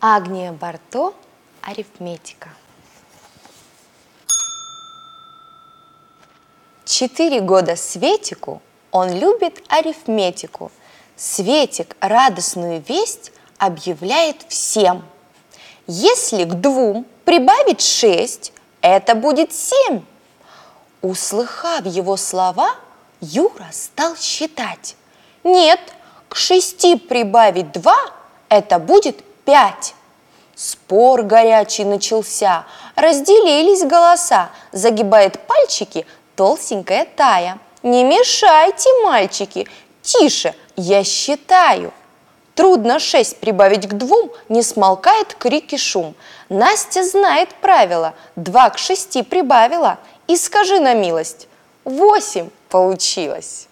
Агния Барто «Арифметика». Четыре года Светику, он любит арифметику. Светик радостную весть объявляет всем. Если к двум прибавить шесть, это будет семь. Услыхав его слова, Юра стал считать. Нет, к шести прибавить два – это будет пять. Спор горячий начался, разделились голоса, загибает пальчики толстенькая Тая. Не мешайте, мальчики, тише, я считаю. Трудно шесть прибавить к двум, не смолкает крик шум. Настя знает правила, два к шести прибавила. И скажи на милость, восемь получилось.